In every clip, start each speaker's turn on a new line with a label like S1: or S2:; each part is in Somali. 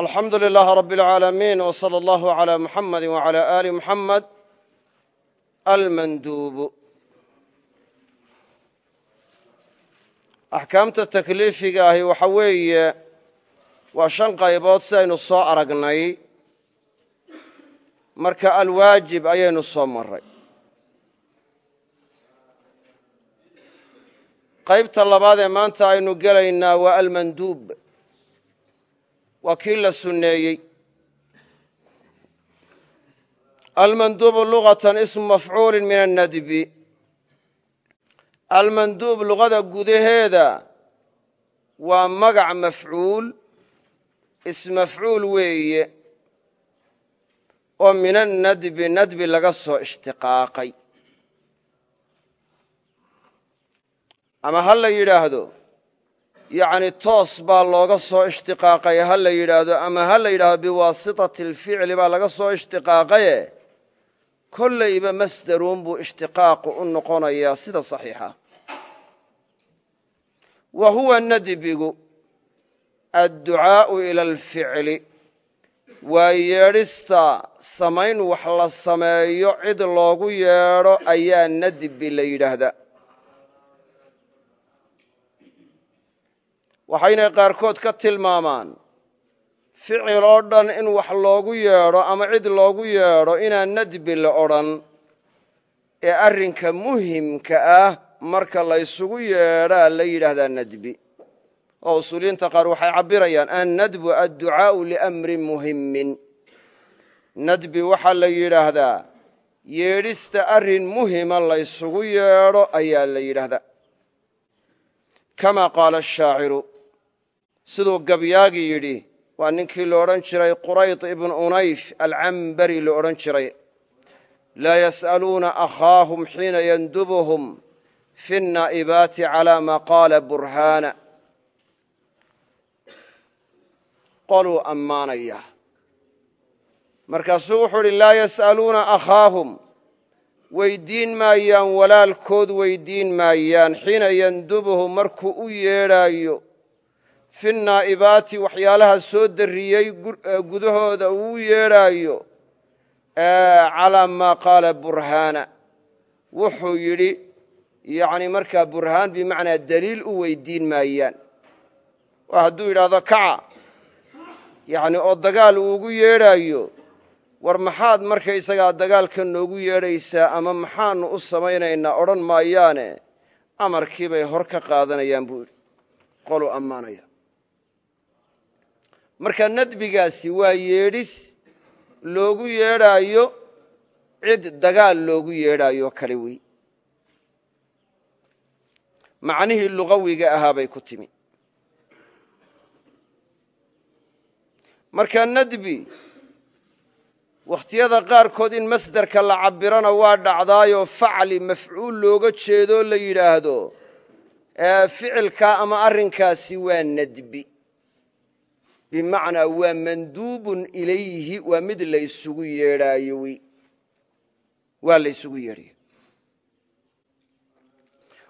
S1: alxamdu lilaah rab اlcaalamiin w slى اllah عlى muxamadi wعalى ali muxamed almanduubu axkaamta takliifiga ahi waxa weeye waa shan qaybood sidaynu soo aragnay marka alwaajib ayaynu soo maray qaybta labaad ee maanta aynu gelaynaa waa almanduub waa kii la sunneeyey. Almanduubu lugatan ismu mafcuulin min annadbi. Almanduub luqada gudaheeda waa magac mafcuul ismafcuul weeye oo min annadbi nadbi laga soo ishtiqaaqay. Ama ha la yidhaahdo yacni toos baa looga soo ishtiqaaqay ha la yidhaahdo ama ha la yidhaahdo biwaasitati alficli baa laga soo ishtiqaaqaye? Kollayba masdaruun buu ishtiqaaqu u noqonayaa sida saxiixa. Wa huwa nadbigu adducaa'u ila alficli waa yeedhista samayn wax la sameeyo cid loogu yeedho ayaa nadbi la yidhaahdaa waxaynay qaarkood ka tilmaamaan ficil oo dhan in wax loogu yeedho ama cid loogu yeedho inaan nadbi la odhan ee arrinka muhimka ah marka laysugu yeedhaa la yidhaahdaa nadbi. Oo usuuliyiinta qaar waxay cabbirayaan annadbu adducaa'u liamrin muhimmin. Nadbi waxaa la yidhaahdaa yeedhista arrin muhima laysugu yeedho ayaa la yidhaahdaa. Kama qaala ashaaciru siduu gabyaagi yidhi waa ninkii lo odhan jiray qurayط ibnu unayf alcambari lo odhan jiray laa yas'aluuna akhaahum xiina yandubuhum fi الnaa'ibaati calى ma qaala burhaana qoluu ammaanaya markaasuu wuxuu idhi laa yas'aluuna akhaahum weyddiin maayaan walaalkood weyddiin maayaan xiina yandubuhum markuu u yeedhaayo fi naa'ibaati waxyaalaha soo darriyey gudahooda uu yeedhaayo calaa maa qaala burhaana. Wuxuu yidhi yacni markaa burhaan bimacnaa daliil u weyddiin maayaan. Waa hadduu yidhaahdo kaca yacni oo dagaal uugu yeedhaayo war maxaad markaysagaa dagaalka noogu yeedhaysaa ama maxaannu u samaynaynaa odhan maayaane amarkii bay hor ka qaadanayaan buu yidhi. Qoluu ammaanaya marka nadbigaasi waa yeedhis loogu yeedhaayo cid dagaal loogu yeedhaayo kale wey. Macnihii lugawiga ahaa bay ku timi. Marka nadbi wakhtiyada qaarkood in masderka la cabbirana waa dhacdaayoo facli mafcuul looga jeedoo la yidhaahdo ficilkaa ama arrinkaasi waa nadbi bimacnaa waa manduubun ilayhi waa mid laysugu yeedhaayo waa laysugu yeedhayo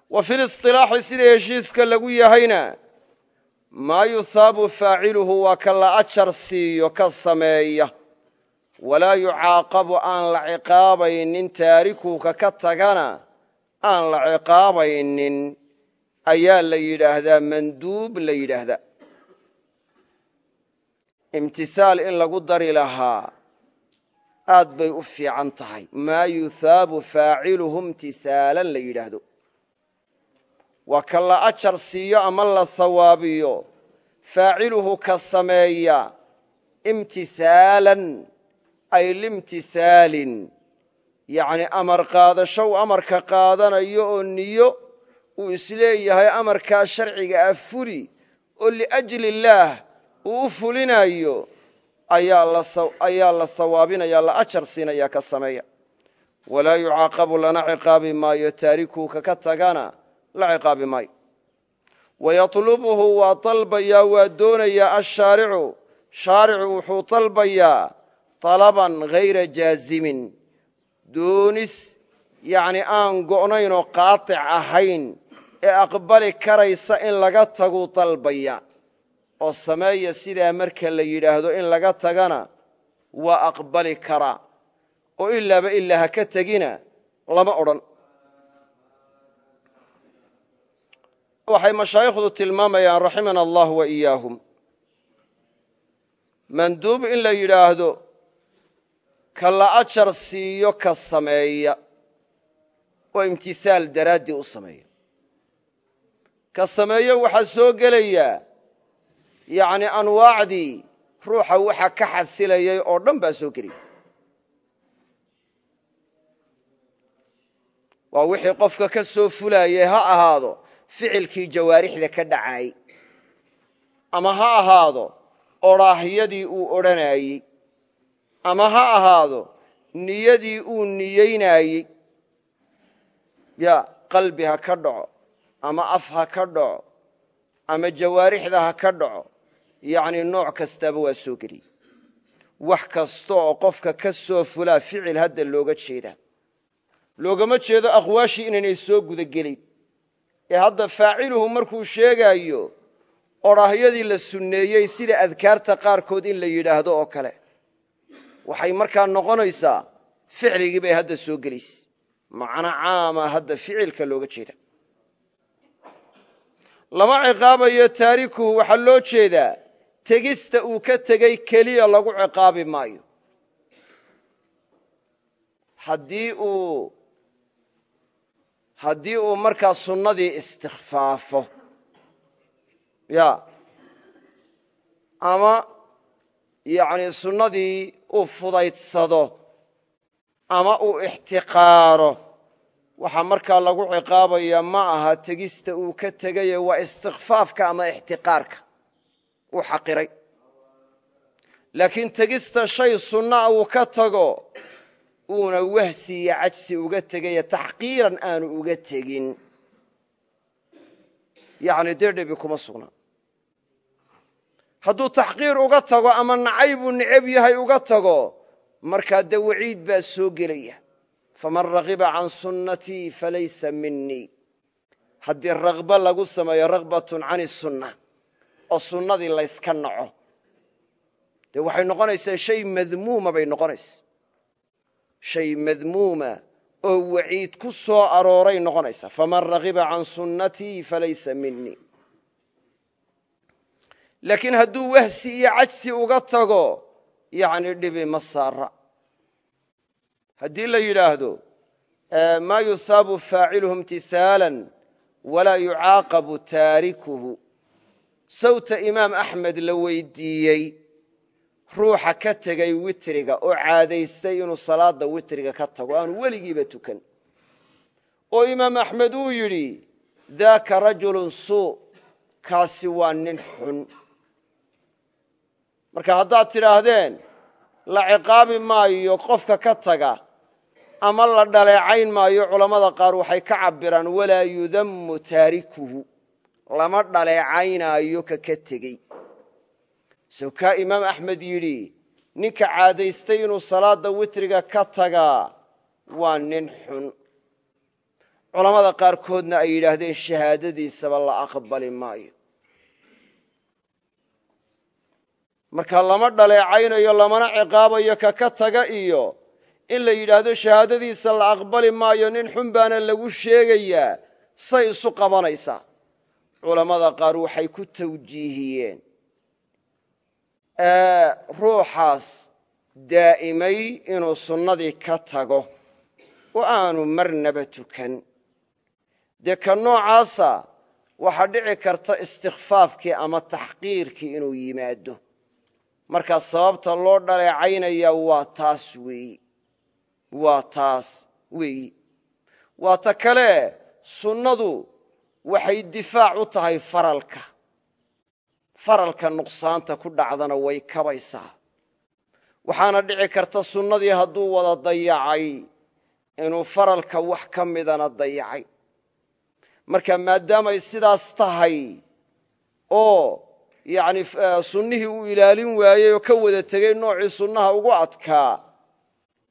S1: wa fi lisilaaxi sida heshiiska lagu yahayna maa yusaabu faaciluhu waa ka la ajar siiyo ka sameeya. Walaa yucaaqabu aan la ciqaabaynin taarikuka ka tagana aan la ciqaabaynin. Ayaa la yidhaahdaa manduub la yidhaahdaa imtisaal in lagu dari lahaa aad bay u fiican tahay. Maa yuhaabu faaciluhu imtisaalan la yidhaahdo. Waa ka la ajar siiyo ama la sawaabiyo faaciluhu ka sameeya imtisaalan ay limtisaalin. Yacni amar qaadasho uu amarka qaadanayo oo niyo uu is leeyahay amarkaa sharciga ah fuli oo liajli illaah uu u fulinayo ayaa la sawaabinaya la ajar siinaya ka sameeya. Walaa yucaaqabu lana ciqaabi maayo taarikuuka ka tagana la ciqaabi maayo. Wayatlubuhu waa dalbayaa waa doonayaa ashaaricu shaaricu wuxuu dalbayaa talaban hayra jaazimin doonis yacni aan go'naynoo qaatic ahayn ee aqbali karaysa in laga tagu dalbaya oo sameeya sidaa marka la yidhaahdo in laga tagana waa aqbali karaa oo ilaaba ilaa ha ka tegina lama odhan. Waxay mashaayikhdu tilmaamayaan raximana allah wa iyaahum. Manduub in la yidhaahdo ka la ajar siiyo ka sameeya. Oo imtihaal daraaddii u sameeya. Ka sameeyo waxaa soo gelayaa yacni anwaacdii ruuxa waxa ka xasilayay oo dhan baa soo gelaya waa wixii qofka ka soo fulayay ha ahaado ficilkii jawaarixda ka dhacaayey ama ha ahaado odhaahyadii uu odhanayey ama ha ahaado niyadii uu niyeynaayey ya qalbi ha ka dhaco ama af ha ka dhaco ama jawaarixda ha ka dhaco yacni nooc kastaba waa soo geliyey wax kasta oo qofka ka soo fulaa ficil hadda looga jeedaa loogama jeedo aqwaashii inaynay soo gudagelin. Ee hadda faaciluhu markuu sheegaayo odhaahyadii la sunneeyey sida adkaarta qaarkood in la yidhaahdo oo kale. Waxay markaa noqonaysaa ficligii bay hadda soo gelaysa macno caama hadda ficilka looga jeeda. Lama ciqaabayo taarikuhu waxaa loo jeedaa tegista uu ka tegey keliya lagu ciqaabi maayo. Haddii uu haddii uu markaa sunnadii istikfaafo ya ama yacni sunnadii uu fudaydsado ama uu ixtiqaaro waxaa markaa lagu ciqaabaya ma aha tegista uu ka tegaye waa istikfaafka ama ixtiqaarka uu xaqiray. Laakiin tegista shay sunnaa uu ka tago uuna wahsi iyo cajsi uga tegaye taxqiiran aanu uga tegin. Yacni dee dhebi kuma sugnaa hadduu taxqiir uga tago ama nacay buu necab yahay uga tago markaa dee waciid baa soo gelaya. Faman ragiba can sunnatii falaysa minii haddii ragba lagu sameeyo ragbatun can isunna oo sunnadii layska naco. Dee waxay noqonaysaa shay madmuuma bay noqonaysa. Shay madmuuma oo waciid ku soo arooray noqonaysaa faman ragiba can sunnatii falaysa minii laakiin hadduu wahsi iyo cajsi uga tago yacni dhibi ma saara haddii la yidhaahdo maa yusaabu faaciluhu imtisaalan walaa yucaaqabu taarikuhu sawta imaam axmed la weydiiyey ruuxa ka tegay witriga oo caadaystay inuu salaadda witriga ka tago aanu weligiiba tukan. Oo imaam axmed uu yidhi daaka rajulun suu kaasi waa nin xun. Marka haddaad tidhaahdeen la ciqaabi maayo qofka ka taga ama la dhaleecayn maayo culammada qaar waxay ka cabbiraan walaa yudammu taarikuhu lama dhaleecaynaayo ka ka tegey. Sow kaa imaam axmed yidhi ninka caadaystay inuu salaadda witriga ka tagaa waa nin xun. Culammada qaarkoodna ay yidhaahdeen shahaadadiisaba la aqbali maayo. Marka lama dhaleecaynayo lamana ciqaabayo ka ka taga iyo in la yidhaahdo shahaadadiisa la aqbali maayo nin xun baana lagu sheegayaa say isu qabanaysaa culammada qaar waxay ku tawjiihiyeen. Ruuxaas daa'imay inuu sunnadii ka tago oo aanu marnaba tukan. Dee ka noocaasa waxaa dhici karta istikfaafkii ama taxqiirkii inuu yimaado. Markaa sababta loo dhaleecaynaya waa taas weeyi waa taas weeyi waa ta kale sunnadu waxay difaac u tahay faralka. Faralka nuqsaanta ku dhacdana way kabaysaa. Waxaana dhici karta sunnadii hadduu wada dayacay inuu faralka wax ka midana dayacay. Marka maadaamay sidaas tahay oo yacni sunnihii uu ilaalin waayey oo ka wada tegey noocii sunnaha ugu adkaa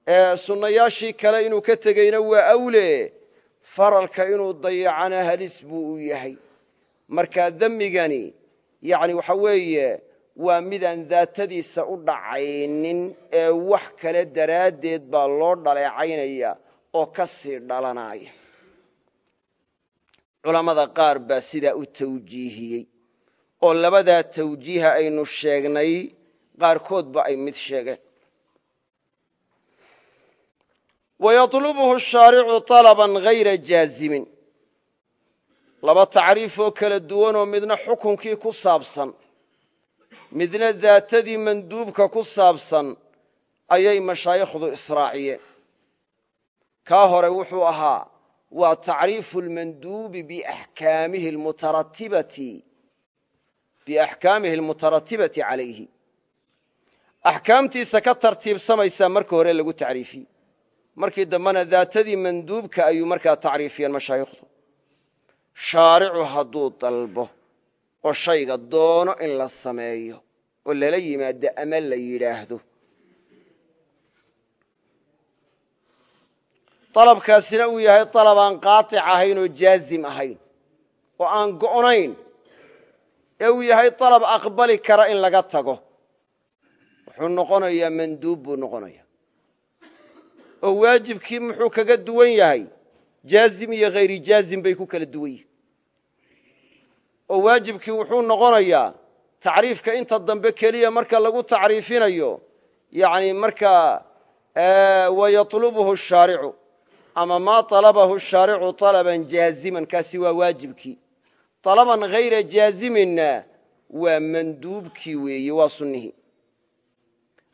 S1: ee sunnayaashii kale inuu ka tegeyna waa awle faralka inuu dayacana halis buu u yahay. Markaa demmigani yani waxa weeye waa midaan daatadiisa u dhacaynin ee wax kale daraaddeed baa loo dhaleecaynaya oo ka sii dhalanaya culammada qaar baa sidaa u tawjiihiyey. Oo labadaa tawjiiha aynu sheegnay qaarkoodba ay mid sheegeen wayalubhu shaaricu طalaban hayra jaazimin laba tacriifoo kala duwanoo midna xukunkii ku saabsan midna daatadii manduubka ku saabsan ayay mashaayikhdu israaciyeen kaa hore wuxuu ahaa waa tacriifu lmanduubi biaxkaamihi almutaratibati calayhi axkaamtiisa ka tartiibsamaysaa marka hore lagu tacriifiyey markii dambena daatadii manduubka ayuu markaa tacriifiyeen mashaayikhdu shaaricu hadduu dalbo oo shayga doono in la sameeyo oo lala yimaado ama la yidhaahdo. Dalabkaasina uu yahay dalab aan qaatic ahayn oo jaazim ahayn oo aan go'nayn. Ee uu yahay dalab aqbali kara in laga tago. Wuxuu noqonayaa manduub buu noqonaya oo waajibkii muxuu kaga duwan yahay jaazim iyo hayri jaazim bay ku kala duwan yihiin oo waajibkii wuxuu noqonayaa tacriifka inta dambe keliya marka lagu tacriifinayo yani markaa wayalubhu shaaricu ama maa alabahu shaaricu alaban jaaziman kaasi waa waajibkii. Alaban hayra jaaziminna waa manduubkii weeye waa sunnihii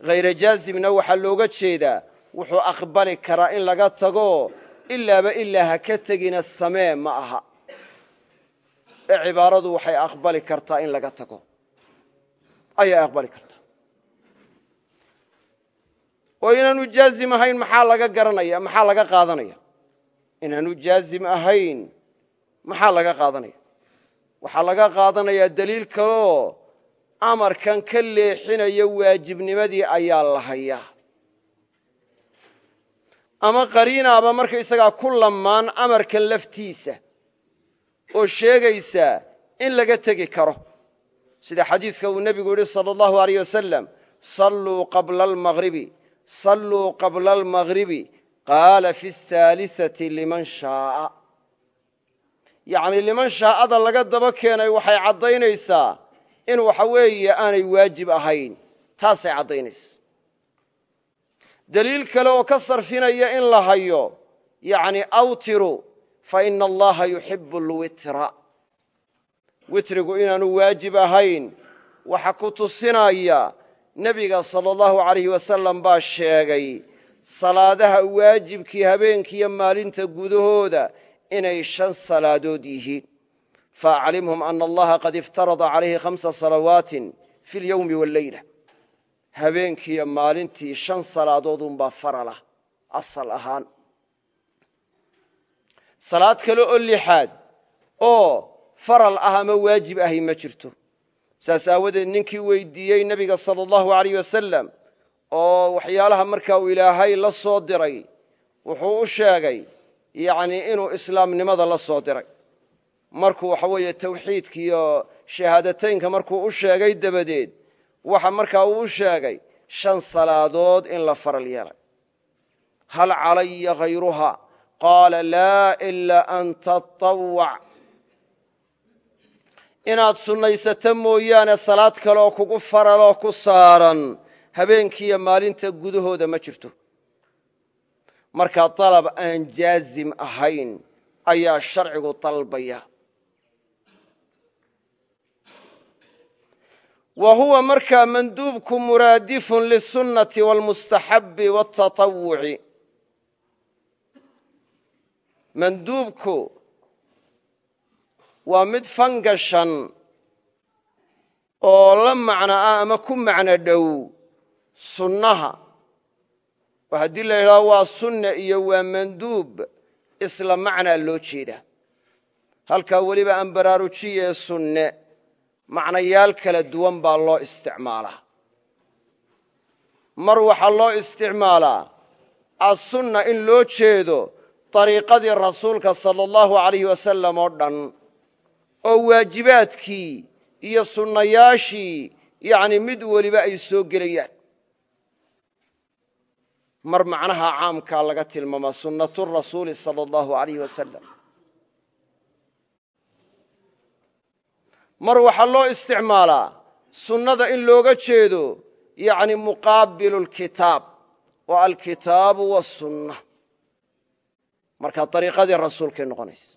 S1: hayra jaazimna waxaa looga jeedaa wuxuu aqbali karaa in laga tago ilaaba ilaa ha ka tegina samee ma aha. Ee cibaaradu waxay aqbali kartaa in laga tago. Ayay aqbali kartaa. Oo inaanu jaazim ahayn maxaa laga garanaya? Maxaa laga qaadanaya? Inaanu jaazim ahayn maxaa laga qaadanaya? Waxaa laga qaadanayaa daliil kaleo amarkan ka leexinaya waajibnimadii ayaa la hayaa ama qariinaaba markaysagaa ku lamaan amarkan laftiisa oo sheegaysa in laga tegi karo. Sida xadiidka uu nebigu yidhi sala allahu aleyh wasalam salluu qabla almagribi salluu qabla almagribi qaala fi ahaalisati liman shaaa. Yacni liman shaa'ada laga daba keenay waxay caddaynaysaa in waxa weeye aanay waajib ahayn. Taasay caddaynaysa daliil kale oo ka sarfinaya in la hayo yani awtiru fa ina allaha yuxibu alwitra. Witrigu inaanu waajib ahayn waxa ku tusinaya nebiga sala allahu alayh wasalam baa sheegay salaadaha waajibkii habeenkiiyo maalinta gudahooda inay shan salaadood yihiin. Faaclimhum ana allaha qad iftarada calayhi khamsa salawaatin fi اlyowmi wاlleyla habeenkiiyo maalintii shan salaadoodunbaa faralah asal ahaan. Salaad kale oo lixaad oo faral ah ama waajib ahi ma jirto. Saas aawadeed ninkii weydiiyey nebiga sala allahu alayh wasalam oo waxyaalaha markaa uu ilaahay la soo diray wuxuu u sheegay yacnii inuu islaamnimada la soo diray. Markuu waxa weeye tawxiidkiiyo shahaadateynka markuu u sheegay dabadeed waxa markaa uu sheegay shan salaadood in la faral yeelay. Hal calaya hayruha qaala laa ilaa an tatawac inaad sunnaysato mooyaane salaad kaleoo kugu faraloo ku saaran habeenkiiyo maalinta gudahooda ma jirto. Markaa dalab aan jaazim ahayn ayaa sharcigu dalbaya wa huwa markaa manduubku muraadifun lisunnati wاlmustaxabi wاtaطawuci manduubku waa mid fangashan oo la macno ah ama ku macno dhow sunnaha oo haddii la yidhahdo waa sunne iyo waa manduub isla macnaa loo jeedaa halkaa weliba aan baraarujiyee sunne macnayaal kala duwan baa loo isticmaalaa. Mar waxaa loo isticmaalaa assunna in loo jeedo dariiqadii rasuulka sala allahu alayh wasalam oo dhan oo waajibaadkii iyo sunnayaashii yacni mid weliba ay soo gelayaan. Mar macnaha caamkaa laga tilmaamaa sunnatu rasuuli sala allahu alayh wasalam mar waxaa loo isticmaalaa sunnada in looga jeedo yacni muqaabilu lkitaab oo alkitaabu wasunna markaa dariiqadii rasuulkay noqonaysa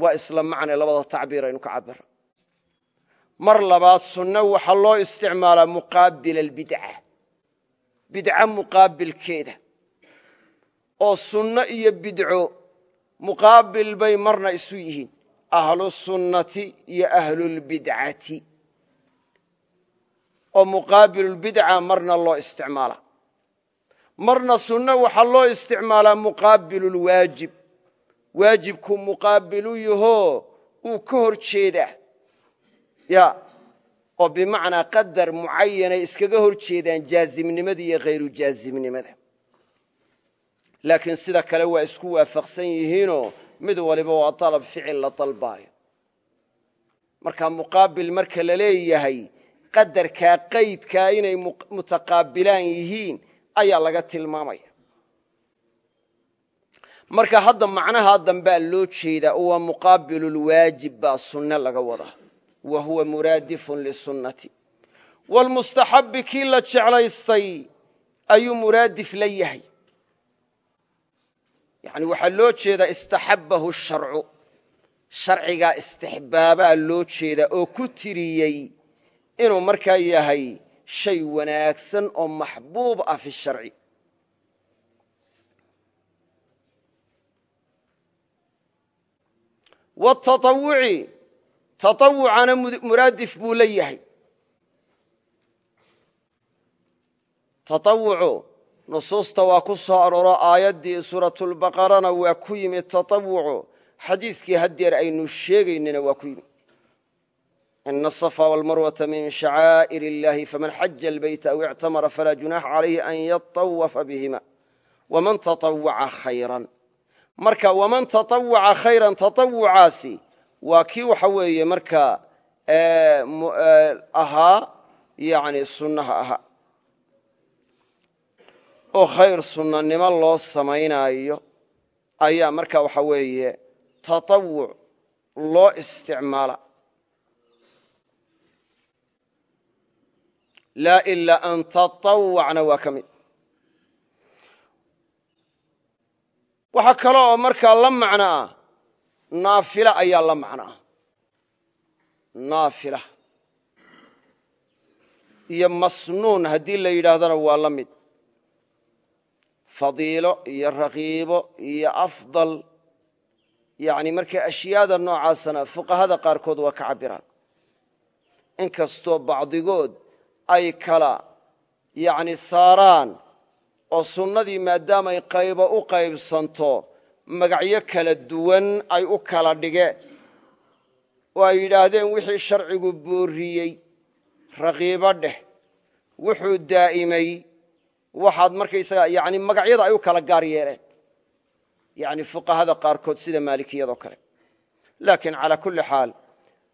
S1: waa isla macne labada tacbiir aynu ka cabira mar labaad sunno waxaa loo isticmaalaa muqaabila albidca bidca muqaabilkeeda. Oo sunno iyo bidco muqaabil bay marna isu yihiin ahlusunnati iyo ahlulbidcati oo muqaabilulbidca marna loo isticmaalaa marna sunno waxaa loo isticmaalaa muqaabilulwaajib waajibku muqaabilu yahoo uu ka hor jeedaa ya oo bimacnaa qadar mucayanay iskaga hor jeedaan iyo khayru jaazimnimada laakiin sida kale waa isku waafaqsan yihiinoo mid waliba waa dalab ficil la dalbaayo. Marka muqaabil marka la leeyahay qadarkaa qaydkaa inay mutaqaabilaan yihiin ayaa laga tilmaamaya. Marka hadda macnaha dambaa loo jeedaa oo waa muqaabilulwaajib baa sunne laga wadaa wa huwa muraadifun lisunnati waalmustaxabbi kii la jeclaystay ayuu muraadif la yahay yani waxaa loo jeedaa istaxabbahu sharcu. Sharcigaa istixbaabaa loo jeedaa oo ku tiriyey inuu markaa yahay shay wanaagsan oo maxbuub ah fi sharci. Wataawuci taawucana muraadif buu la yahay. Taawucu nusuusta waa ku soo arooro aayaddii suuratulbaqarana waa ku yimi taawucu xadiiskii haddeer aynu sheegaynana waa ku yimi ina asafa walmarwata min shacaa'ir illahi faman xaja albayta aw ictamara falaa junaaxa calayhi an yatawafa bihima. Waman taawwaca khayran. Marka waman taawwaca khayran taawucaasi waa kii waxa weeye markaa ahaa yani sunnaha ahaa oo khayr sunnanimo loo samaynaayo ayaa marka waxa weeye taawuc loo isticmaala. Laa ilaa an taawacna waa ka mid. Waxaa kale oo markaa la macno ah naafila ayaa la macno ah naafila. Iyo masnuun haddii la yidhaahdana waa la mid fadiilo iyo rakiibo iyo afdal. Yani marka ashyaada noocaasana fuqahada qaarkood waa ka cabiraan inkastoo bacdigood ay kala yani saaraan oo sunnadii maadaamay qaybo u qaybsanto magacyo kala duwan ay u kala dhigeen oo ay yidhaahdeen wixii sharcigu boorriyey rakiibo dheh wuxuu daa'imay waxaad markaysaga yani magacyada ay u kala gaar yeeleen. Yani fuqahada qaarkood sida maalikiyadoo kale. Laakiin calaa kulli xaal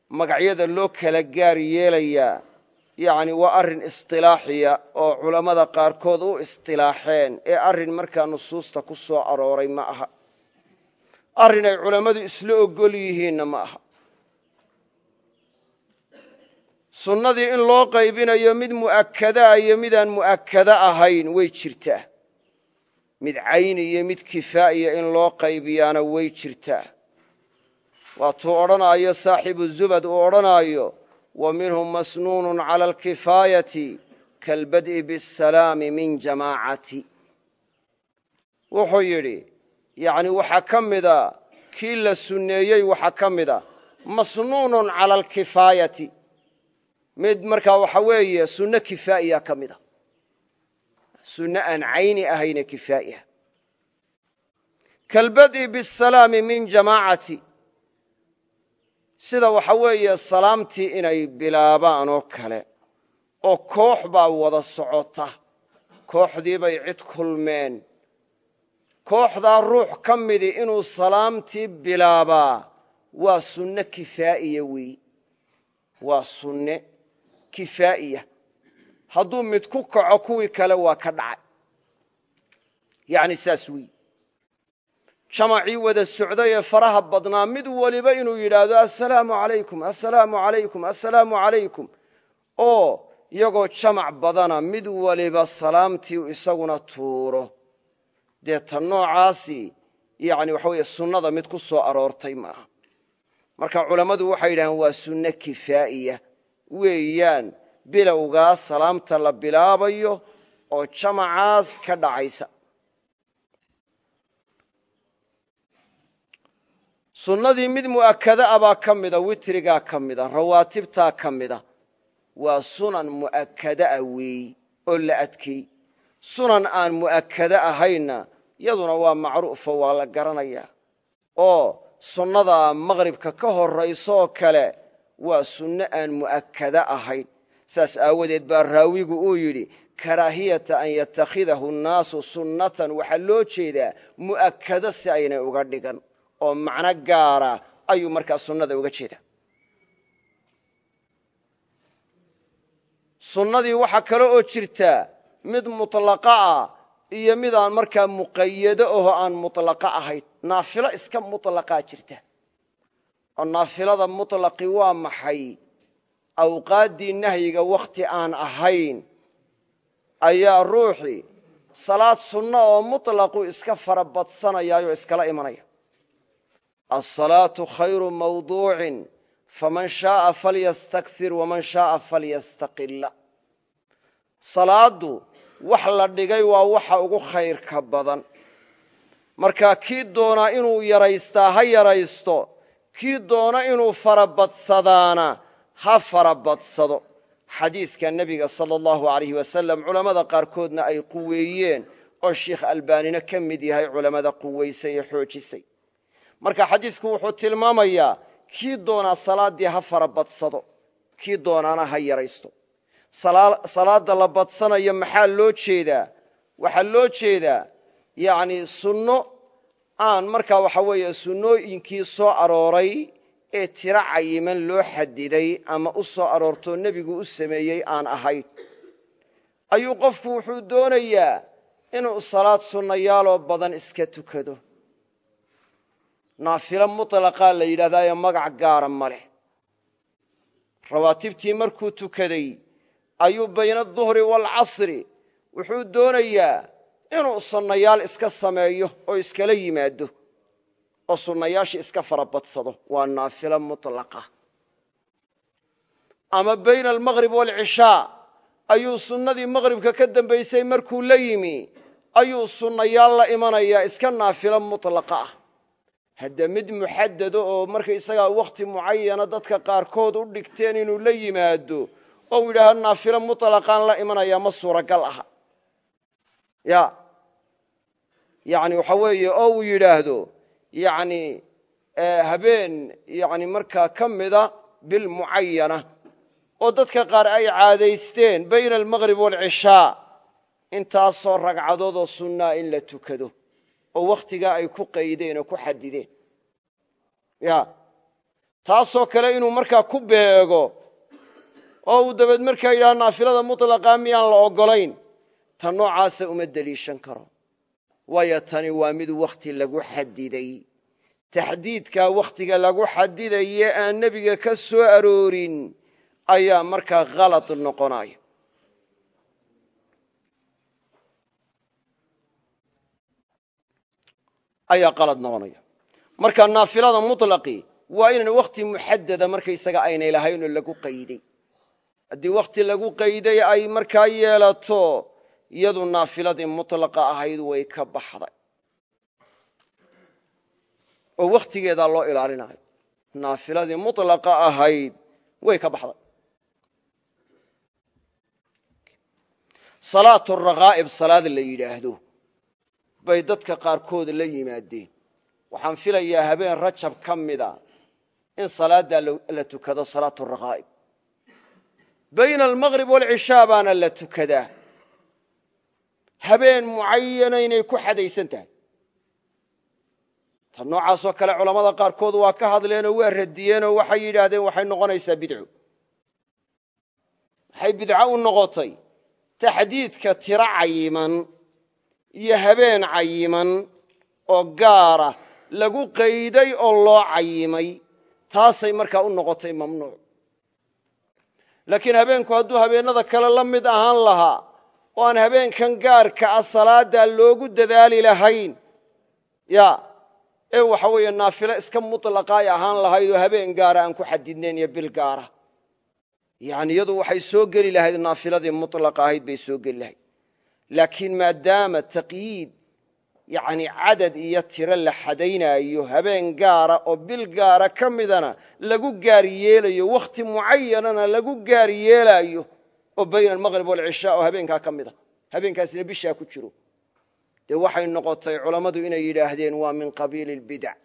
S1: magacyada loo kala gaar yeelayaa yani waa arrin isطilaaxiya oo culammada qaarkood u isطilaaxeen ee arrin markaa nusuusta ku soo arooray ma aha. Arrin ay culammadu isla ogol yihiinna ma aha sunnadii in loo qaybinayo mid mu'akadaa iyo midaan mu'akada ahayn way jirtaa. Mid cayni iyo mid kifaa'iya in loo qaybiyaana way jirtaa. Waatuu odhanaayo saaxibu zubad uu odhanaayo wa minhum masnuunu cala alkifaayati kalbad'i biasalaami min jamaacati. Wuxuu yidhi yani waxaa ka mida kii la sunneeyey waxaa ka mida masnuunun cala alkifaayati mid markaa waxa weeye sunno kifaa'iya ka mida sunno aan cayni ahayne kifaa'iha kalbad'i biasalaami min jamaacati. Sida waxa weeye salaamtii inay bilaabaan oo kale oo koox baa wada socota. Kooxdii bay cid kulmeen. Kooxdaa ruux ka midi inuu salaamtii bilaabaa. Waa sunno kifaa'iya weey waa sunne kifaa'iya. Hadduu mid ku kaco kuwii kale waa ka dhacay. Yacni saas weyi jamacii wada socday ee faraha badnaa mid waliba inuu yidhaahdo assalaamu calaykum assalaamu calaykum assalaamu calaykum. Oo iyagoo jamac badana mid waliba salaamtii isaguna tuuro. Dee ta noocaasi yani waxa weeye sunnada mid ku soo aroortay maaha. Marka culammadu waxay yidhahdeen waa sunne kifaa'iya weeyaan bilowgaa salaamta la bilaabayo oo jamacaas ka dhacaysa. Sunnadii mid mu'akada a baa ka mida witrigaa ka mida rawaatibtaa ka mida. Waa sunan mu'akada a weey oo la adkeey sunan aan mu'akada ahaynna yaduna waa macruufo waa la garanayaa. Oo sunnada maqhribka ka horraysoo kale waa sunno aan mu'akada ahayn. Saas aawadeed baa raawigu uu yidhi karaahiyata an yatakhidahu nnaasu sunnatan. Waxaa loo jeedaa mu'akado si aynay uga dhigan oo macno gaara ayuu markaa sunnada uga jeedaa. Sunnadii waxaa kale oo jirtaa mid mutlaqa ah iyo mid aan markaa muqayado aho aan mutlaqa ahayn. Naafilo iska mutlaqaa jirta oo naafilada mutlaqi waa maxay? Awqaaddii nahyiga wakhti aan ahayn ayaa ruuxii salaad sunno oo mutlaqu iska fara badsanayaayo iskala imanaya. Alsalaatu khayru mawduucin. Faman shaaa falyastakfir waman shaaa falyastaqila salaaddu wax la dhigay waa waxa ugu khayrka badan. Markaa kii doonaa inuu yaraystaa ha yaraysto kii doona inuu farabadsadaana ha farabadsado xadiiska nebiga sala allahu alayh wasalam culammada qaarkoodna ay quweeyeen oo sheikh albaanina ka mid yahay culammada quwaysay ee xoojisay. Marka xadiisku wuxuu tilmaamayaa kii doonaa salaaddii ha farabadsado kii doonaana ha yaraysto. Salaadda la badsanayo maxaa loo jeedaa? Waxaa loo jeedaa yani sunno aan markaa waxa weeye sunnooyinkii soo arooray ee tiro cayiman loo xadiday ama u soo aroortoo nebigu u sameeyey aan ahayn. Ayuu qofku wuxuu doonayaa inuu salaad sunnayaaloo badan iska tukado. Naafilo mutlaqaa la yidhahdaayo magac gaara ma leh. Rawaatibtii markuu tukaday ayuu bayna aduhri waalcasri wuxuu doonayaa inuu sunnayaal iska sameeyo oo iskala yimaado oo sunnayaashii iska farabadsado waa naafilo mutlaqa. Ama bayna almaqhrib waalcishaa ayuu sunnadii maqhribka ka dambaysay markuu la yimi ayuu sunnayaal la imanayaa iska naafilo mutlaqa. Ah hadda mid muxadado oo markaysagaa wakhti mucayana dadka qaarkood u dhigteen inuu la yimaado oo u yidhaahdo naafilo mutlaqaan la imanayaa ma suuragal aha. Ya yani waxa weeye oo uu yidhaahdo yani habeen yani markaa ka mida bil mucayana oo dadka qaar ay caadaysteen bayna almaqhrib waalcishaa intaasoo ragcadoodoo sunnaa in la tukado oo wakhtigaa ay ku qaydeen oo ku xadideen ya taasoo kale inuu markaa ku beego oo uu dabeed markaa yidhaha naafilada mutlaqaa miyaan la oggolayn ta noocaasa uma deliishan karo waayo tani waa mid wakhti lagu xadiday taxdiidkaa wakhtiga lagu xadidaye aan nebiga ka soo aroorin ayaa markaa khalad noqonaya ayaa qalad noqonaya. Marka naafilada mutlaqi waa inaan wakhti muxadada markaysaga aynay lahayn oo lagu qayday. Haddii wakhti lagu qayday ay markaa yeelato iyadu naafiladii mutlaqa ahayd way ka baxday. Oo wakhtigeedaa loo ilaalinayo. Naafiladii mutlaqa ahayd way ka baxday. Salaatu rakaa'ib salaad la yidhaahdo. Bay dadka qaarkood la yimaadeen. Waxaan filayaa habeen rajab ka mida in salaaddaa la tukado salaatu rakaa'ib bayna almaqhrib waalcishaa baana la habeen mucayana inay ku xadaysan tahay. Ta noocaasoo kale culammada qaarkood waa ka hadleenoo waa radiyeenoo waxay yidhaahdeen waxay noqonaysaa bidco maxay bidco u noqotay taxdiidka tiro cayiman iyo habeen cayiman oo gaara lagu qayday oo loo cayimay taasay markaa u noqotay mamnuuc. Laakiin habeenku hadduu habeennada kale la mid ahaan lahaa oo aan habeenkan gaarka ah salaaddaa loogu dadaali lahayn. Ya ee waxa weeye naafilo iska mutlaqa ay ahaan lahayd oo habeen gaara aan ku xadidnayn iyo bil gaara. Yani iyadu waxay soo geli lahayd naafiladii mutlaqa ahayd bay soo geli lahayd. Laakiin maadaama taqyiid yani cadad iyo tiro la xadaynaayo habeen gaara oo bil gaara ka midana lagu gaar yeelayo wakhti mucayanana lagu gaar yeelaayo oo bayna almaqrib waalcishaa oo habeenkaa ka mid a habeenkaasina bishaa ku jiro. Dee waxay noqotay culammadu inay yidhaahdeen waa min qabiili اlbidac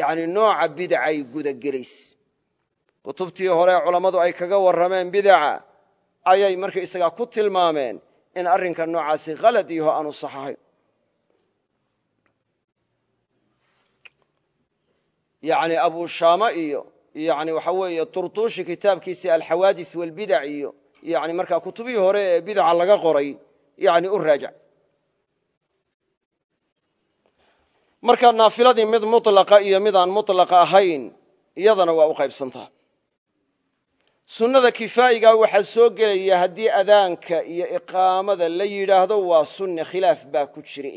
S1: yani nooca bidacay gudagelayse kutubtii hore culammadu ay kaga warrameen bidaca ayay markaysagaa ku tilmaameen in arrinka noocaasi khalad yaho aanu sax ahayn yani abushaama iyo yani waxa weeye turtuushi kitaabkiisii alxawaadis walbidac iyo yani markaa kutubihii hore ee bidaca laga qoray yani u raajac marka naafiladii mid mutlaqa iyo mid aan mutlaqa ahayn iyadana waa u qaybsantaa. Sunnada kifaa'iga waxaa soo gelaya haddii adaanka iyo iqaamada la yidhaahdo waa sunne khilaaf baa ku jira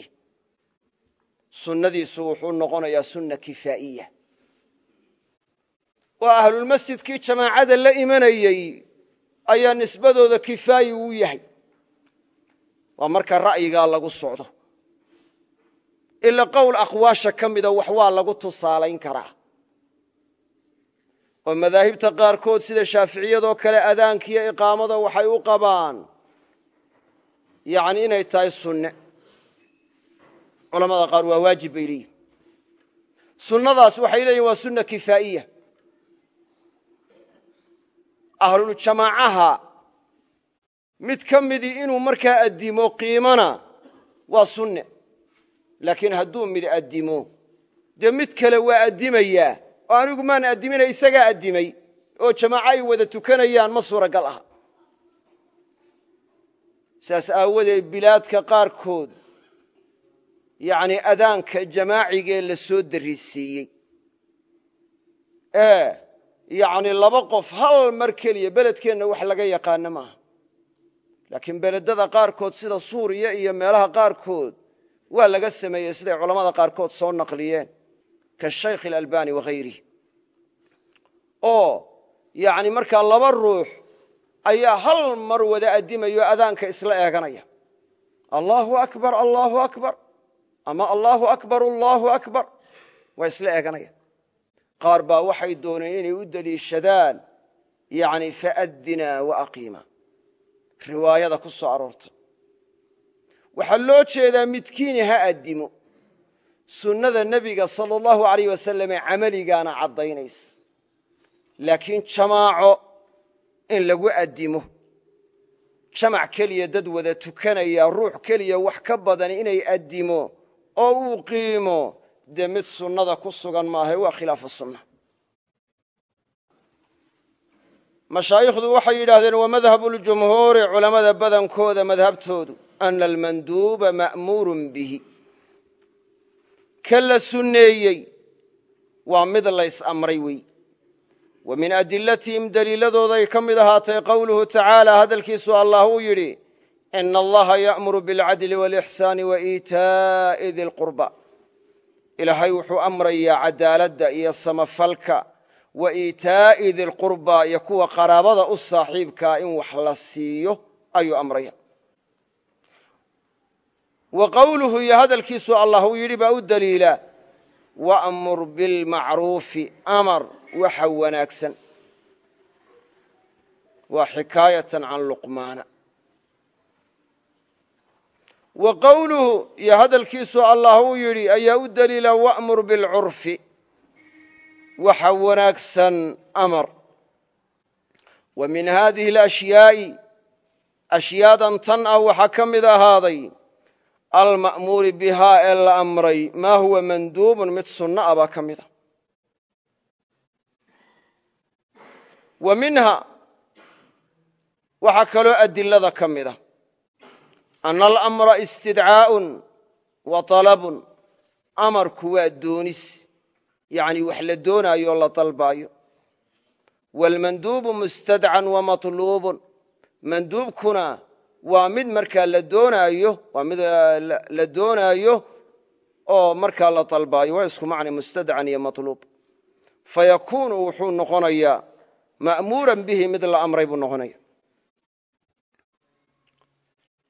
S1: sunnadiisu wuxuu noqonayaa sunna kifaa'iya oo ahlulmasjidkii jamaacada la imanayey ayaa nisbadooda kifaayi u yahay. Waa marka ra'yigaa lagu socdo. Ila qowl aqwaasha ka mida wax waa lagu tusaalayn karaa. Oo madaahibta qaarkood sida shaaficiyadoo kale adaankiiyo iqaamada waxay u qabaan yani inay tahay sunne. Culamada qaar waa waajib bay leeyihiin sunnadaas waxay leeyihiin waa sunna kifaa'iya ahluljamaacaha mid ka midii inuu markaa addimo qiimana waa sunne laakiin hadduu mid addimo dee mid kale waa addimayaa oo anigu maan addimina isagaa addimay oo jamaaco ay wada tukanayaan ma suuragal aha. Saas aawadeed bilaadka qaarkood yacni adaanka jamaacigee la soo darisiiyey yacni laba qof hal mar keliya beledkeenna wax laga yaqaano maaha. Laakiin beledada qaarkood sida suuriya iyo meelaha qaarkood waa laga sameeyey siday culammada qaarkood soo naqliyeen kashaykh alalbani wahayrih oo yani markaa laba ruux ayaa hal mar wada addimayo adaanka isla eeganaya. Allahu akbar allahu akbar ama allahu akbar allahu akbar waa isla eeganaya qaar baa waxay dooneen inay u deliishadaan yani faaddinaa waaqiima riwaayada ku soo aroortay waxaa loo jeedaa midkiini ha addimo. Sunnada nebiga sala allahu alayh wasalamee camaligaana caddaynaysa. Laakiin jamaaco in lagu addimo. Jamac keliya dad wada tukanaya ruux keliya wax ka badan inay addimo oo uu qiimo dee mid sunnada ku sugan maahae waa khilaafu sunna. Mashaayikhdu waxay yidhaahdeen wa madhabu ljumhuuri culammada badankooda madhabtoodu ana almanduuba ma'muurun bihi. Ka la sunneeyey waa mid lays amray wey. Wa min adilatihim deliiladooday ka mid ahaatay qowluhu tacaala hadalkiisu allah uu yidhi ina allaha ya'muru bilcadli walixsaani wa iitaa'i di lqurba ilaahay wuxuu amrayaa cadaaladda iyo samafalka wa iitaa'i dilqurba iyo kuwa qaraabada u saaxiibkaa in wax la siiyo ayuu amraya wa qowluhu iyo hadalkiisu allah uu yidhi baa u deliila wa'mur bilmacruufi amar waxa wanaagsan. Waa xikaayatan can luqmaana wa qowluhu iyo hadalkiisu allah uu yidhi ayaa u deliila wa'mur bilcurfi. Waxa wanaagsan amar. Wa min haadihi alashyaai ashyaadan tan ah waxaa ka mid ahaaday alma'muuri bihaa ee la amray maa huwa manduubun? Mid sunno ah baa ka mid a wa minha waxaa kaloo adilada ka mida ana alamra istidcaa'un wa talabun amarku waa doonis yacni wax la doonaayo oo la dalbaayo waalmanduubu mustadcan wa matluubun manduubkuna waa mid markaa la doonaayo waa mid la doonaayo oo markaa la dalbaayo waa isku macna mustadcan iyo matluub fayakuunu wuxuu noqonayaa ma'muuran bihi mid la amray buu noqonaya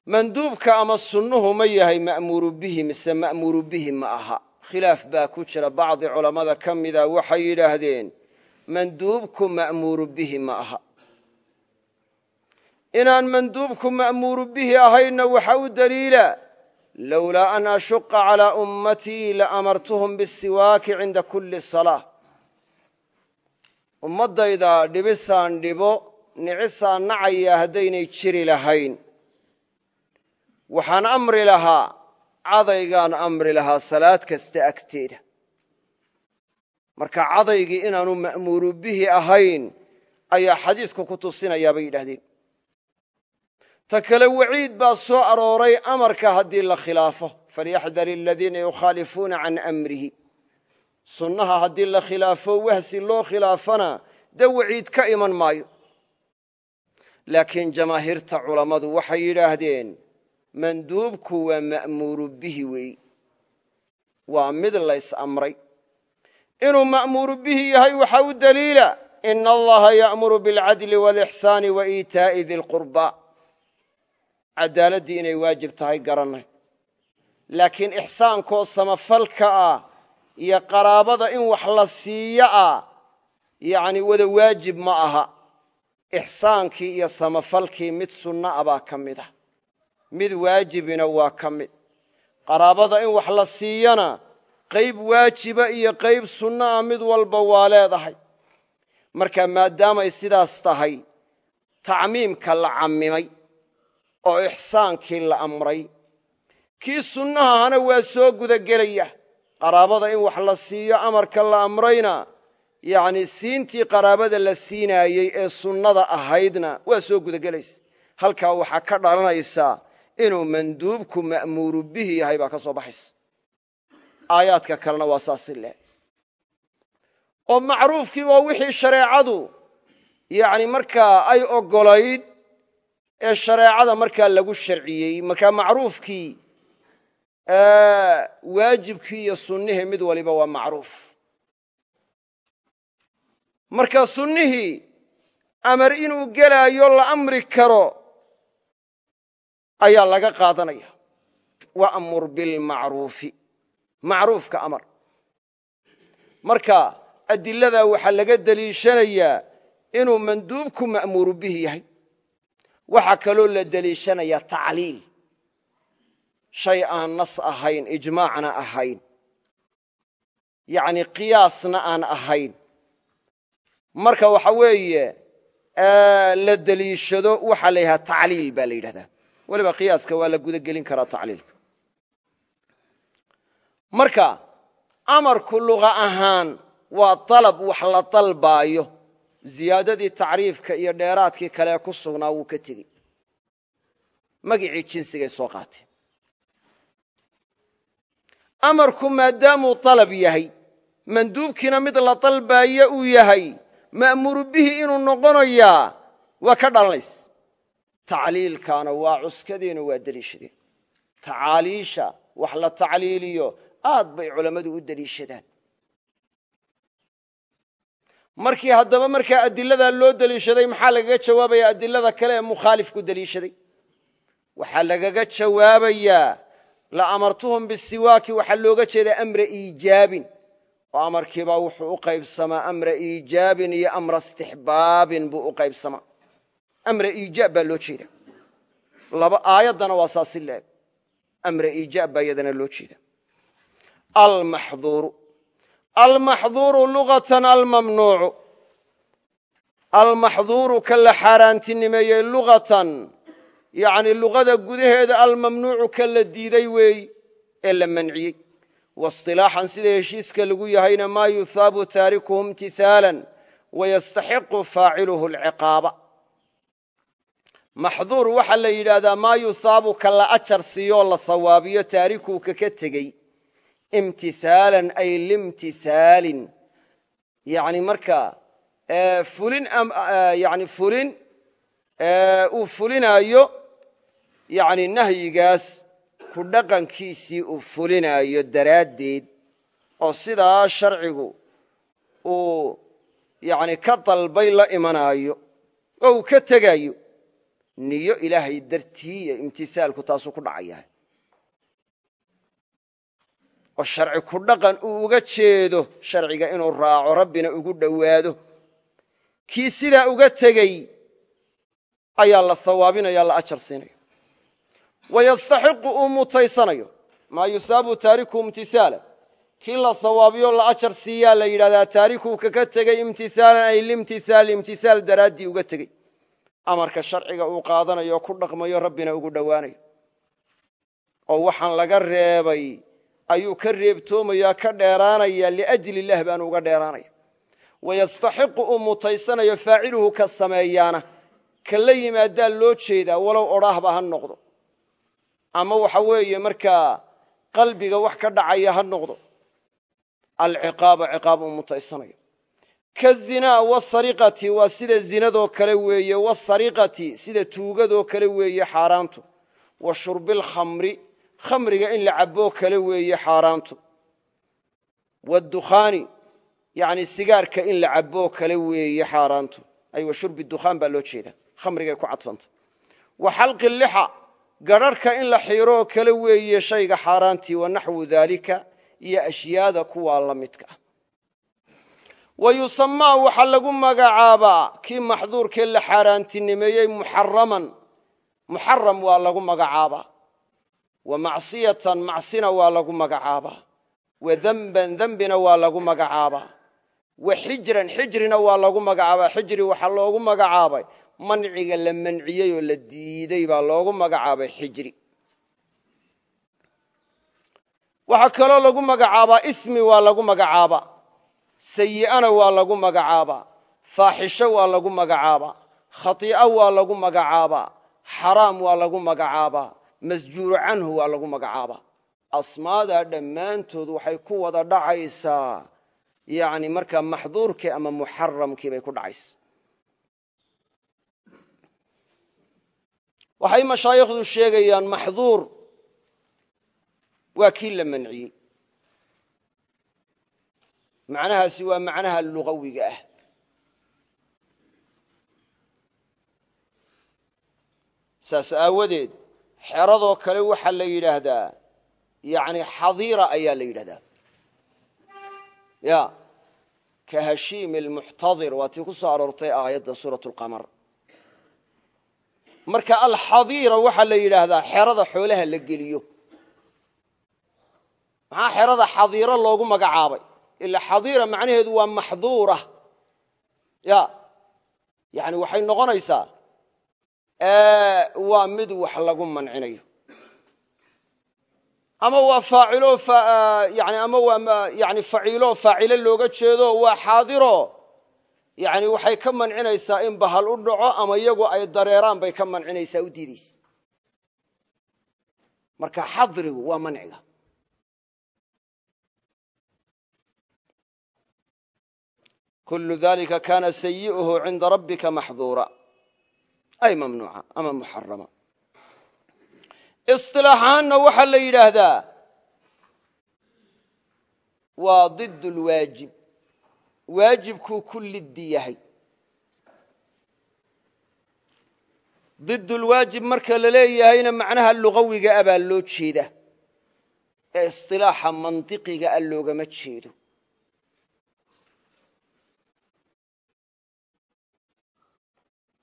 S1: manduubka ama sunnuhu ma yahay ma'muuru bihi mise ma'muuru bihi ma aha. Khilaaf baa ku jira bacdi culammada ka mida waxay yidhaahdeen manduubku ma'muuru bihi ma aha. Inaan manduubku ma'muuru bihi ahaynna waxa u daliila lowlaa an ashuqa calaa ummatii la amartuhum bisiwaaki cinda kulli salaa ummaddayda dhibisaan dhibo nicisaan nacaya haddaynay jiri lahayn waxaan amri lahaa cadaygaan amri lahaa salaad kasta agteeda. Marka cadaygii inaanu ma'muuru bihi ahayn ayaa xadiidku ku tusinayaa bay yidhahdeen ta kale waciid baa soo arooray amarka haddii la khilaafo. Falyaxdar aladiina yukhaalifuuna can amrihi. Sunnaha haddii la khilaafo wahsi loo khilaafana dee waciid ka iman maayo. Laakiin jamaahiirta culammadu waxay yidhaahdeen manduubku waa ma'muuru bihi weey. Waa mid lays amray. Inuu ma'muuru bihi yahay waxaa u daliila ina allaha ya'muru biاlcadli wاlixsaani wa iitaa'i di lqurba caddaaladdii inay waajib tahay garannay laakiin ixsaankoo samafalka ah iyo qaraabada in wax la siiyo ah yacni wada waajib ma aha. Ixsaankii iyo samafalkii mid sunno ah baa ka mid ah mid waajibina waa ka mid. Qaraabada in wax la siiyana qayb waajiba iyo qayb sunno ah mid walba waa leedahay. Marka maadaamay sidaas tahay tacmiimka la cammimay oo ixsaankii la amray kii sunnahahana waa soo gudagelaya. Qaraabada in wax la siiyo amarka la amrayna yacni siintii qaraabada la siinaayey ee sunnada ahaydna waa soo gudagelaysa. Halkaa waxaa ka dhalanaysaa inuu manduubku ma'muuru bihi yahay baa ka soo baxaysa. Aayaadka kalena waa saasi leh. Oo macruufkii waa wixii shareecadu yacni markaa ay oggolayd ee shareecada markaa lagu sharciyey markaa macruufkii waajibkii iyo sunnihii mid waliba waa macruuf. Marka sunnihii amar inuu gelaayo la amri karo ayaa laga qaadanaya. Wa'mur bilmacruufi macruufka amar. Marka adiladaa waxaa laga deliishanayaa inuu manduubku ma'muuru bihi yahay. Waxaa kaloo la deliishanayaa tacliil. Shay aan nas ahayn ijmaacna ahayn. Yacni qiyaasna aan ahayn. Marka waxa weeye la deliishado waxaa la yidhahda tacliil baa la yidhahdaa weliba qiyaaska waa la guda gelin karaa tacliilka. Marka amarku luqa ahaan waa dalab wax la dalbaayo ziyaadadii tacriifka iyo dheeraadkii kalee ku sugnaa wuu ka tegey. Magicii jinsigay soo qaateen. Amarku maadaamuu dalab yahay manduubkiina mid la dalbaayo uu yahay ma'muuru bihi inuu noqonayaa waa ka dhalanaysa tacliilkaana waa cuskadeenoo waa deliishadeen tacaaliisha wax la tacliiliyo aad bay culammadu u deliishadaan. Markii haddaba markaa adiladaa loo deliishaday maxaa lagaga jawaabaya adilada kale ee mukhaalifku deliishaday? Waxaa lagaga jawaabayaa la amartuhum bisiwaaki waxaa looga jeedaa amra iijaabin. Oo amarkiibaa wuxuu u qaybsamaa amra iijaabin iyo amra istixbaabin buu u qaybsamaa amra iijaab baa loo jeeda laba aayaddana waa saasi leeg amra iijaab baa iyadana loo jeeda almaxduuru almaxduuru lugatan almamnuucu almaxduuru ka la xaaraantinimeeyey yacni luqada gudaheeda almamnuucu ka la diiday weey ee la manciyey waisطilaaxan sida heshiiska lagu yahayna maa yuhaabu taarikuhu imtisaalan wayastaxiqu faaciluhu alciqaaba maxduur waxaa la yidhaahdaa maa yusaabu ka la ajar siiyoo la sawaabiyo taarikuu kaka tegey. Imtisaalan ay limtisaalin. Yani markaa fulin yani fulin uu fulinaayo yani nahyigaas ku dhaqankiisii uu fulinaayo daraaddeed oo sidaa sharcigu uu yani ka dalbay la imanaayo oo uu ka tegaayo niyo ilaahay dartiiya imtisaalku taasuu ku dhacaya oo sharci ku dhaqan uu uga jeedo sharciga inuu raaco rabbina ugu dhowaado. Kii sidaa uga tegey ayaa la sawaabinaya la ajar wayastaxiqu uu mutaysanayo. Maa yusaabu taariku imtisaala. Kii la sawaabiyo la ajar la yidhahdaa taarikuu kaka tegey imtisaalan ay limtisaal imtisaal daraaddii uga tegey amarka sharciga uu qaadanayo ku dhaqmayo rabbina ugu dhowaanayo oo waxaan laga reebay ayuu ka reebtoomayaa ka dheeraanaya liajli illah baanu uga dheeraanaya. Wayastaxiqu uu mutaysanayo faaciluhu ka sameeyaana. Ka la yimaadaa loo jeedaa walow odhaahba ha noqdo. Ama waxa weeye markaa qalbiga wax ka dhacaya ha noqdo. Alciqaaba ciqaab uu mutaysanayo kazinaa wasariqati waa sida zinadoo kale weeye wasariqati sida tuugadoo kale weeye xaaraantu wa shurbilkhamri khamriga in la caboo kale weeye xaaraantu wadukhaani yani sigaarka in la caboo kale weeye xaaraantu ay wa shurbi dukhaan baa loo jeeda khamrigay ku cadfanta. Wa xalqi lixa garharhka in la xiiroo kale weeye shayga xaaraantii wa naxwu daalika iyo ashyaada kuwaa la midka ah wa yusamaa waxaa lagu magacaabaa kii maxduurkee la xaaraantinimeeyey muxaraman muxaram waa lagu magacaabaa wa macsiyatan macsina waa lagu magacaabaa wa demban dembina waa lagu magacaabaa wa xijran xijrina waa lagu magacaabaa xijri waxaa loogu magacaabay manciga la manciyey oo la diiday baa loogu magacaabay xijri sayi'ana waa lagu magacaabaa faaxisho waa lagu magacaabaa khatii'o waa lagu magacaabaa xaraam waa lagu magacaabaa masjuuru canhu waa lagu magacaabaa asmaadaa dhammaantood waxay ku wada dhacaysaa yani markaa maxduurkii ama muxaramkii bay ku dhacaysa. Waxay mashaayikhdu sheegayaan maxduur waa kii la manciyey macnahaasi waa macnaha lugawiga ah. Saas aawadeed xeradoo kale waxaa la yidhaahdaa yani xadiira ayaa la yidhahdaa. Ya ka hashiimi almuxtadir waa tii ku aroortay aayadda suurat lqamar marka alxadiira waxaa la yidhaahdaa xerada xoolaha la geliyo. Maxaa xerada xadiiro loogu magacaabay ila xadiira macnaheedu waa maxduura ya yani waxay noqonaysaa waa mid wax lagu mancinayo. Ama waa faacilo yani ama waa yani faciilo faacilo looga jeedo waa xaadiro. Yani waxay ka mancinaysaa in bahal u dhaco ama iyagu ay dareeraan bay ka mancinaysaa u diidaysa. Marka xadrigu waa manciga kul dalika kana sayi'uhu cinda rabbika maxduura ay mamnuuca ama muxarama isilaaxaanna waxaa la yidhaahdaa waa did lwaajib waajibkuu ku liddi yahay didulwaajib marka la leeyahayna macnaha lugawiga a baa loo jeeda ee isilaaxa mandiqiga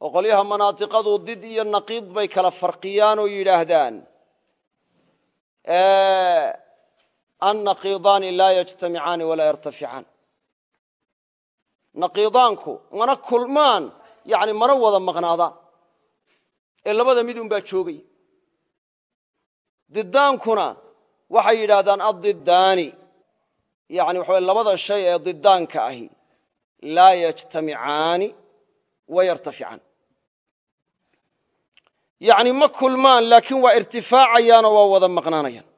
S1: oo qolyaha manaatiqadu did iyo naqiid bay kala farqiyaan oo yidhaahdaan. Annaqiidaani laa yajtamicaani walaa yartaficaan naqiidaanku mana kulmaan yani mana wada maqnaadaan ee labada mid un baa joogaya didaankuna waxay yidhaahdaan addidaani yani waxa labada shay ee didaanka ahi laa yajtamicaani wa yacni ma kulmaan laakiin waa irtifaacayaanoo waa wada maqnaanayaan.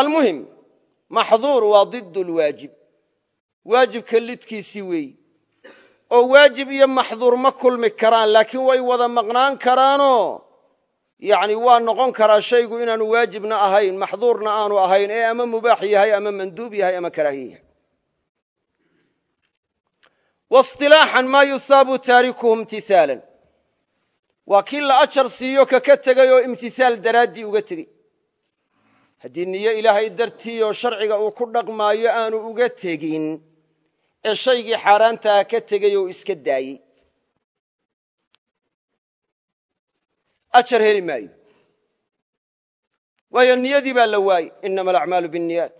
S1: Almuhim maxduur waa did lwaajib waajibka lidkiisii weeyi oo waajib iyo maxduur ma kulmi karaan laakiin way wada maqnaan karaanoo. Yani waa noqon karaa shaygu inaanu waajibna ahayn maxduurna aanu ahayn ee ama mubaax yahay ama manduub yahay ama karaahiye yahay. Wasilaaxan maa yusaabu taarikuhu imtisaalan waa kii la ajar siiyo ka ka tegay oo imtisaal daraaddii uga tegey haddii niyo ilaahay dartii oo sharciga uu ku dhaqmaayo aanu uga tegin ee shaygii xaaraantaha ka tegey oo iska daayey ajar heli maayo. Waayo niyadii baa la waayey inama alacmaalu binniyaat.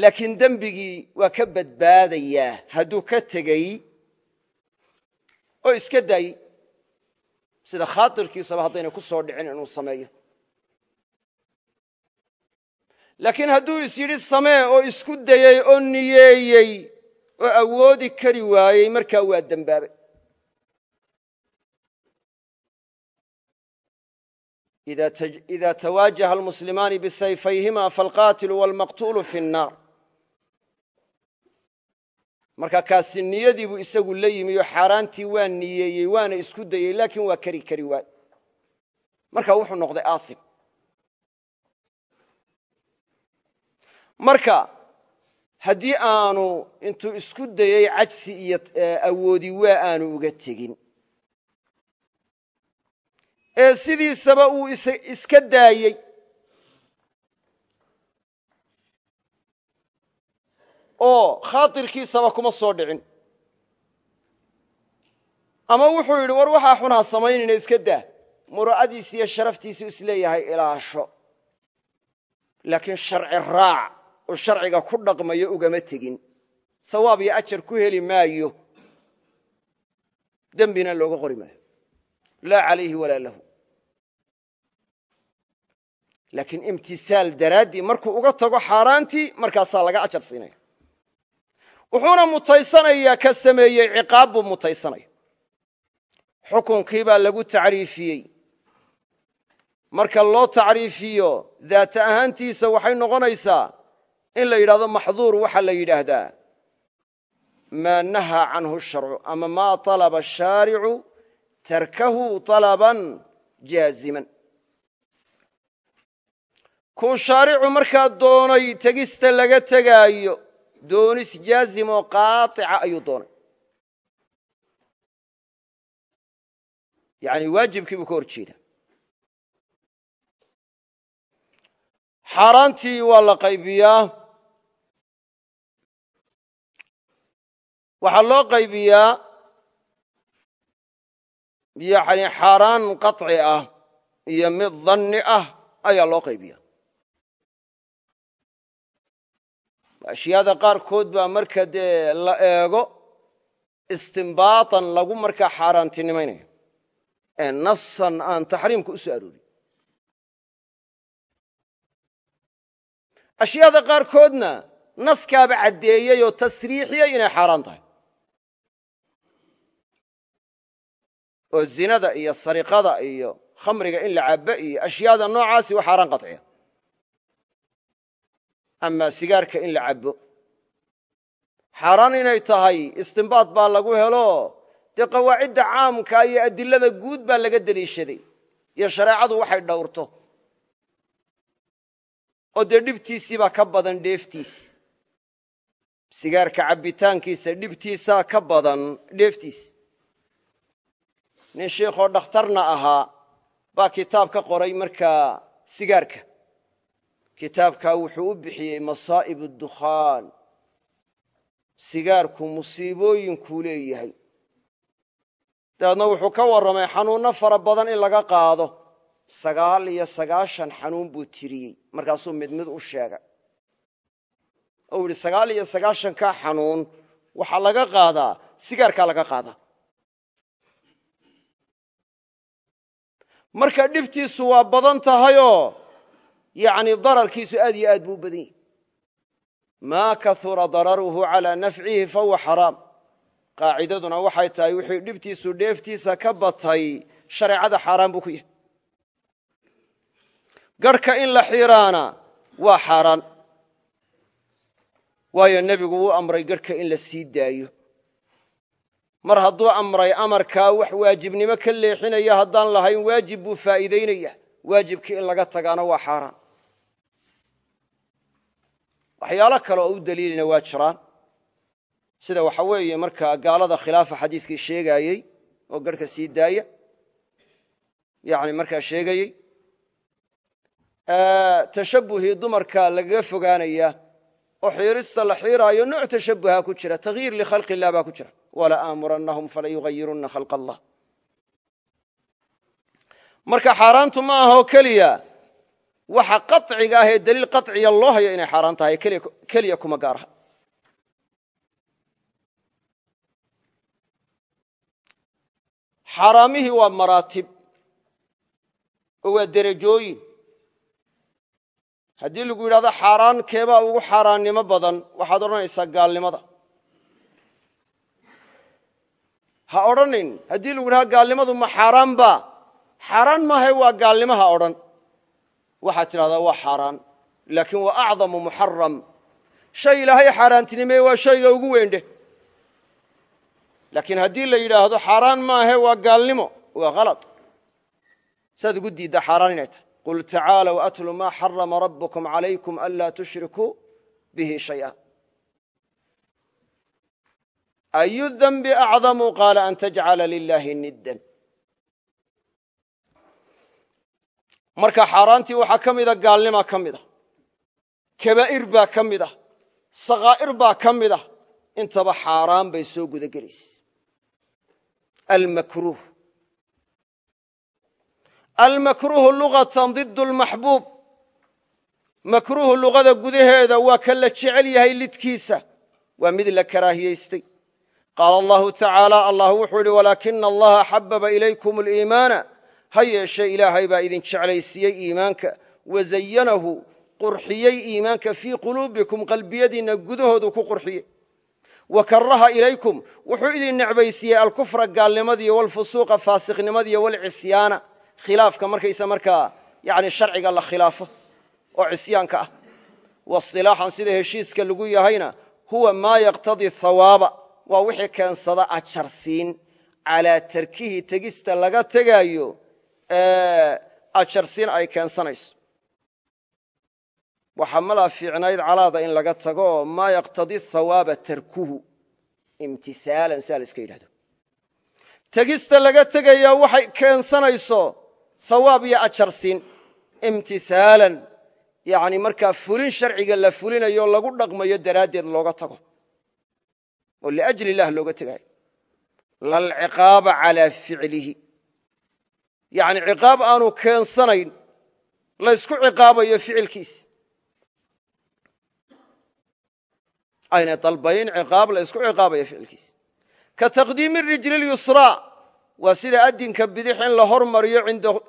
S1: Laakiin dembigii waa ka badbaadayaa hadduu ka tegey daayey sida khaatirkiisaba haddayna ku soo dhicin inuu sameeyo. Laakiin hadduu is yidhi oo isku dayey oo niyeeyey oo awoodi kari waayey markaa waa dembaabay ida twaajaha almuslimaani bisayfayhima falqaatilu walmaqtuulu fi الnaar marka kaasi niyadii buu isagu la yimi oo xaaraantii waa niyeeyey waana isku dayey laakiin waa kari kari waay. Marka wuxuu noqday aasim marka haddii aanu intuu isku dayey cajsi iyo awoodi waa aanu uga tegin. Ee sidiisaba uu iska daayey oo khaatirkiisaba kuma soo dhicin. Ama wuxuu yidhi war waxaa xunaa samaynayna iska daa. Mura'adiisi iyo sharaftiisu is leeyahay ilaasho. Laakiin sharci raac oo sharciga ku dhaqmayo ugama tegin. Sawaab iyo ajar ku heli maayo. Dembina looga qori maayo. Laa calayhi walaa lahu. Laakiin imtisaal daraaddii markuu uga tago xaaraantii markaasaa laga ajar siinaya wuxuuna mutaysanayaa ka sameeyey ciqaab buu mutaysanaya. Xukunkii baa lagu tacriifiyey. Marka loo tacriifiyo daata ahaantiisa waxay noqonaysaa in la yidhahdo maxduur waxaa la yidhaahdaa. Maa nahaa canhu sharcu ama maa طalaba ashaaricu tarkahu طalaban jaaziman. Kuu shaaricu markaa doonay tegista laga tegaayo doonis jaazim oo qaaطica ayuu doonay yani waajibkii buu ka hor jeeda xaaraantii waa la qaybiyaa waxaa loo qaybiyaa yani xaaraan qaطci ah iyo mid danni ah ayaa loo qaybiya ashyaada qaarkood baa marka dee la eego istimbaatan lagu markaa xaaraantinimaynayo. Ee nasan aan taxriimka u soo aroorin. Ashyaada qaarkoodna naskaaba caddeeyey oo tasriixiyey inay xaaraan tahay. Oo zinada iyo sariqada iyo khamriga in la cabbo iyo ashyaada noocaasi waa xaaraan qaطciya ama sigaarka in la cabbo. Xaaraan inay tahay istimbaad baa lagu helo. Dee qawaacidda caamka iyo adilada guud baa laga deliishaday iyo shareecadu waxay dhowrto. Oo dee dhibtiisiibaa ka badan dheeftiis. Sigaarka cabbitaankiisa dhibtiisaa ka badan dheeftiis. Nin shiikhoo dhakhtarna ahaa baa kitaab ka qoray markaa sigaarka kitaabkaa wuxuu u bixiyey masaa'ib addukhaan sigaarku musiibooyinkuu leeyahay. Dabeedna wuxuu ka warramay xanuunno fara badan in laga qaado. Sagaal iyo sagaashan xanuun buu tiriyey. Markaasuu mid mid u sheegay. Ou yidhi sagaal iyo sagaashankaa xanuun waxaa laga qaadaa sigaarkaa laga qaadaa. Marka dhibtiisu waa badan tahayoo yacni dararkiisu aad iyo aad buu u badan yahy maa kahura dararuhu calaa nafcihi fahuwa xaraam. Waxay tahay wixii dhibtiisu dheeftiisa ka batay shareecada xaaraan buu ku yahay. Garhka in la xiiraana waa xaaraan waayo nebigu wuu amray garhka in la sii mar hadduu amray amarkaa wax waajibnimo ka leexinaya haddaan lahayn waajib buu faa'iidaynaya. Waajibkii in laga tagaana waa xaaraan waxyaalo kale oo u daliilina waa jiraan. Sida waxa weeye markaa gaalada khilaafa xadiiskii sheegaayey oo garhka sii daaya yani markaa sheegayey tashabuhii dumarka lagaga fogaanaya oo xiirista la xiiraayo nooc tashabuha ku jira takhyiir likhalqi illah baa ku jira. Wala aamurannahum fala yugayirunna khalq allah marka xaaraantu ma aha oo keliya waxa qaciga ah ee daliil qaciya loo hayo inay xaaraan tahay keliya kuma gaaraha xaaraamihii waa maraatib oo waa derajooyin haddii lagu yidhahdo xaaraan keebaa ugu xaaraannimo badan waxaad odhanaysaa gaalnimada. Ha odhanin. Haddii lagu yidhahdo gaalnimadu ma xaaraan ba xaaraan maahay waa gaalnimo ha odhan waxaad tidhahdaa waa xaaraan laakiin waa acdamu muxaram shay ilaahay xaaraantinimeye waa shayga ugu weyndhe laakiin haddii la yidhaahdo xaaraan maahe waa gaalnimo waa khala saad ugu diiddaa xaaraan inay tahay. Qul tacaalow atlu maa xarama rabbukum calaykum anlaa tushrikuu bihi shay'a. Ayu denbi acdamu? Qaala an tajcala lilaahi niddan marka xaaraantii waxaa ka mida gaalnima ka mid a kabaa'ir baa ka mid ah. Sakaa'ir baa ka mid ah. Intaba xaaraan bay soo guda gelaysa almakruuh. Almakruuhu lugatan did lmaxbuub makruuhu luqada gudaheeda waa ka la jecel yahay lidkiisa. Waa mid la karaahiyaystay. Qaala allahu tacaala allah wuxuu idhi walaakina allaha xababa ilaykum ha yeeshe ilaahay baa idin jeclaysiiyey iimaanka wazayanahu qurxiyey iimaanka fii quluubikum qalbiyadiinna gudahoodu ku qurxiyey. Wa karaha ilaykum wuxuu idin necbaysiiyey alkufra gaalnimadiiyo walfusuuqa faasiqnimadiiyo walcisyaana. Khilaafka markaysa markaa yani sharciga la khilaafo oo cisyaanka ah. Wasilaaxan sida heshiiska lagu yahayna huwa maa yaqtadii hawaaba waa wixii keensada ajarsiin calaa tarkihi tegista laga tegaayo ajarsiin ay keensanayso. Waxaa malaa fiicnayd calaada in laga tago maa yaqtadii hawaaba tarkuhu. Imtihaalan saa la iska yidhahdo. Tegista laga tegayaa waxay keensanayso hawaab iyo ajarsiin. Imtisaalan yani markaa fulin sharciga la fulinayo lagu dhaqmayo daraaddeed looga tago. Oo liajli illah looga tegayo. Lalciqaaba calaa ficlihi yani ciqaab aanu keensanayn laysku ciqaabayo ficilkiis. Aynay dalbayn ciqaab laysku ciqaabayo ficilkiis. Ka taqdiimi rijli lyusraa waa sida adinka bidix in la hormariyo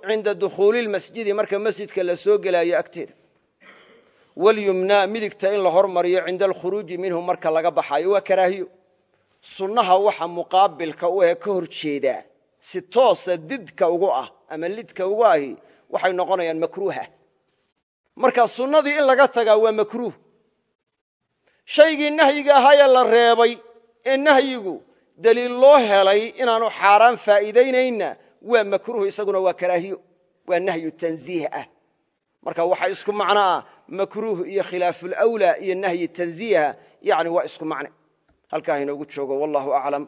S1: cinda dukhuuli lmasjidi marka masjidka la soo gelaayo agteeda. Walyumnaa midigta in la hormariyo cinda alkhuruuji minhu marka laga baxaayo waa karaahiyo. Sunnaha waxa muqaabilka u ee hor jeedaa si toosa didka ugu ah ama lidka ugu ahi waxay noqonayaan makruuha. Marka sunnadii in laga tagaa waa makruuh. Shaygii nahyiga ahaayee la reebay ee nahyigu daliil loo helay inaanu xaaraan faa'iidaynayna waa makruuh isaguna waa karaahiyo waa nahyu tanziih ah. Marka waxa isku macno ah makruuh iyo khilaafulawlaa iyo nahyi tanziiha yani waa isku macne. Halkaa inoogu joogo wallahu aclam